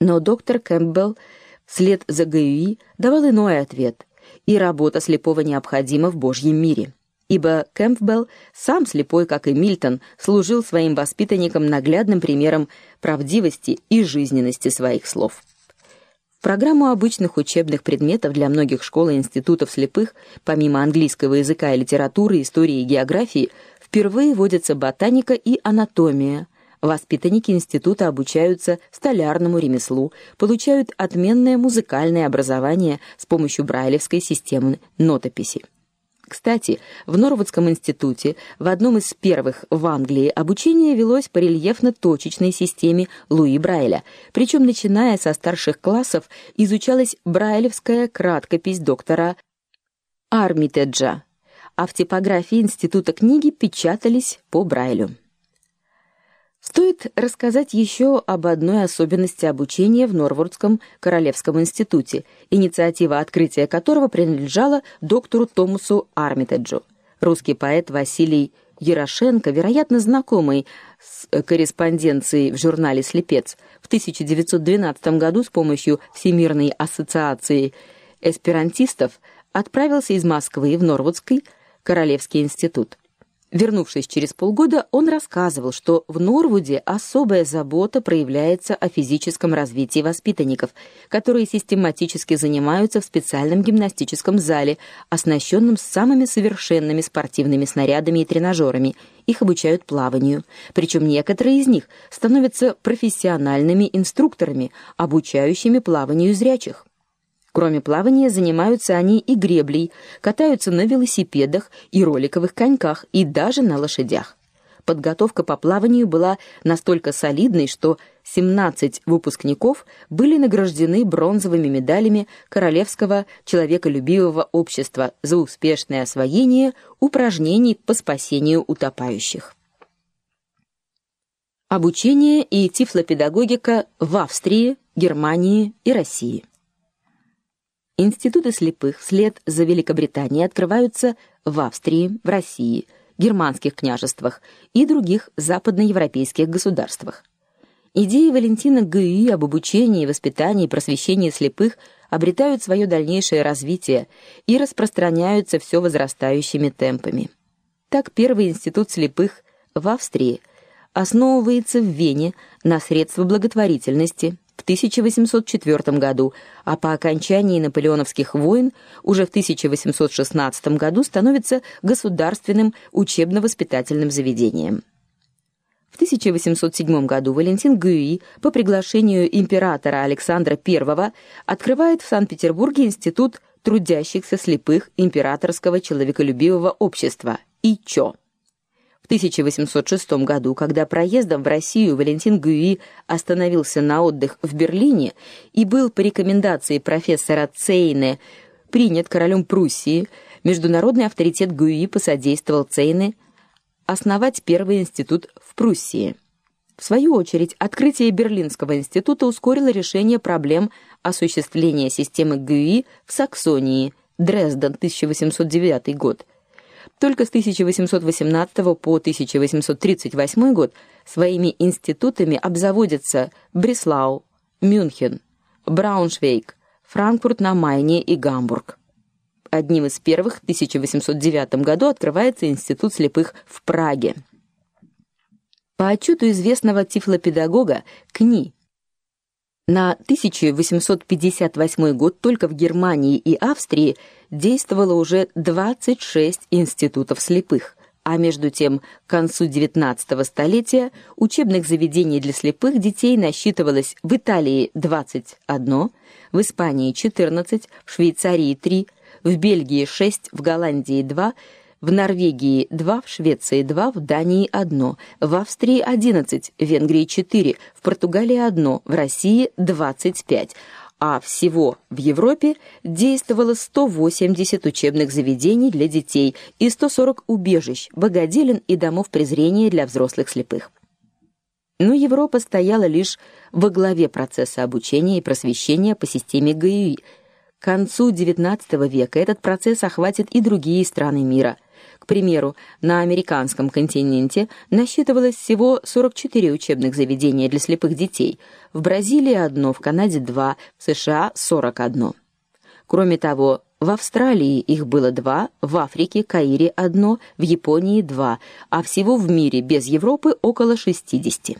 Но доктор Кэмпбелл вслед за Гаюи давал иной ответ, и работа слепого необходима в Божьем мире. Ибо Кэмпбелл, сам слепой, как и Мильтон, служил своим воспитанникам наглядным примером правдивости и жизненности своих слов. В программу обычных учебных предметов для многих школ и институтов слепых, помимо английского языка и литературы, истории и географии, впервые вводятся ботаника и анатомия – Воспитанники института обучаются столярному ремеслу, получают отменное музыкальное образование с помощью брайлевской системы нотописи. Кстати, в Норвудском институте в одном из первых в Англии обучение велось по рельефно-точечной системе Луи Брайля, причем начиная со старших классов изучалась брайлевская краткопись доктора Армитеджа, а в типографии института книги печатались по Брайлю. Стоит рассказать еще об одной особенности обучения в Норвудском Королевском институте, инициатива открытия которого принадлежала доктору Томасу Армитеджу. Русский поэт Василий Ярошенко, вероятно, знакомый с корреспонденцией в журнале Слепец, в 1912 году с помощью Всемирной ассоциации эсперантистов отправился из Москвы в Норвудский Королевский институт. Вернувшись через полгода, он рассказывал, что в Норвуде особая забота проявляется о физическом развитии воспитанников, которые систематически занимаются в специальном гимнастическом зале, оснащенном самыми совершенными спортивными снарядами и тренажерами. Их обучают плаванию, причем некоторые из них становятся профессиональными инструкторами, обучающими плаванию зрячих. Кроме плавания занимаются они и греблей, катаются на велосипедах и роликовых коньках и даже на лошадях. Подготовка по плаванию была настолько солидной, что 17 выпускников были награждены бронзовыми медалями Королевского человеколюбивого общества за успешное освоение упражнений по спасению утопающих. Обучение и тифлопедагогика в Австрии, Германии и России. Институты слепых вслед за Великобританией открываются в Австрии, в России, германских княжествах и других западноевропейских государствах. Идеи Валентина Гюи об обучении, воспитании и просвещении слепых обретают свое дальнейшее развитие и распространяются все возрастающими темпами. Так первый институт слепых в Австрии основывается в Вене на средства благотворительности, в 1804 году, а по окончании наполеоновских войн уже в 1816 году становится государственным учебно-воспитательным заведением. В 1807 году Валентин Гюи по приглашению императора Александра I открывает в Санкт-Петербурге институт трудящихся слепых императорского человеколюбивого общества ИЧО. 1806 году, когда проездом в Россию Валентин Гюи остановился на отдых в Берлине и был по рекомендации профессора Цейне принят королем Пруссии, международный авторитет Гюи посодействовал Цейне основать первый институт в Пруссии. В свою очередь, открытие Берлинского института ускорило решение проблем осуществления системы Гюи в Саксонии, Дрезден, 1809 год. Только с 1818 по 1838 год своими институтами обзаводятся Бреслау, Мюнхен, Брауншвейг, Франкфурт на Майне и Гамбург. Одним из первых в 1809 году открывается институт слепых в Праге. По отчету известного тифлопедагога Кни на 1858 год только в Германии и Австрии действовало уже 26 институтов слепых, а между тем, к концу XIX столетия учебных заведений для слепых детей насчитывалось в Италии 21, в Испании 14, в Швейцарии 3, в Бельгии 6, в Голландии 2, в Норвегии 2, в Швеции 2, в Дании 1, в Австрии 11, в Венгрии 4, в Португалии 1, в России 25 а всего в Европе действовало 180 учебных заведений для детей и 140 убежищ, богоделен и домов презрения для взрослых слепых. Но Европа стояла лишь во главе процесса обучения и просвещения по системе ГАИ. К концу XIX века этот процесс охватит и другие страны мира. Примеру, на американском континенте насчитывалось всего 44 учебных заведения для слепых детей, в Бразилии одно, в Канаде два, в США 41. Кроме того, в Австралии их было два, в Африке, Каире одно, в Японии два, а всего в мире без Европы около 60.